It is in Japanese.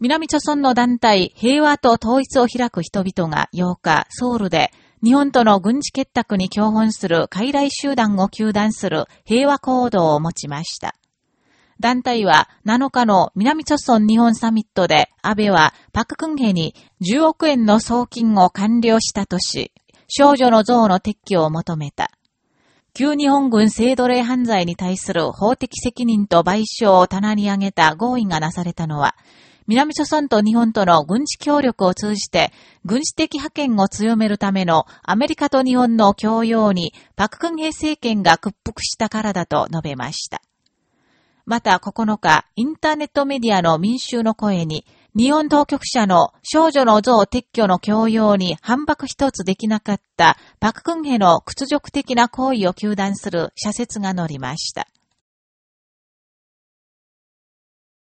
南朝村の団体平和と統一を開く人々が8日、ソウルで日本との軍事結託に共本する傀儡集団を求断する平和行動を持ちました。団体は7日の南朝村日本サミットで安倍はパククンヘに10億円の送金を完了したとし、少女の像の撤去を求めた。旧日本軍性奴隷犯罪に対する法的責任と賠償を棚に上げた合意がなされたのは、南朝鮮と日本との軍事協力を通じて、軍事的派遣を強めるためのアメリカと日本の共用に、パククンヘ政権が屈服したからだと述べました。また9日、インターネットメディアの民衆の声に、日本当局者の少女の像撤去の強要に反駁一つできなかったパククンヘの屈辱的な行為を求断する社説が載りました。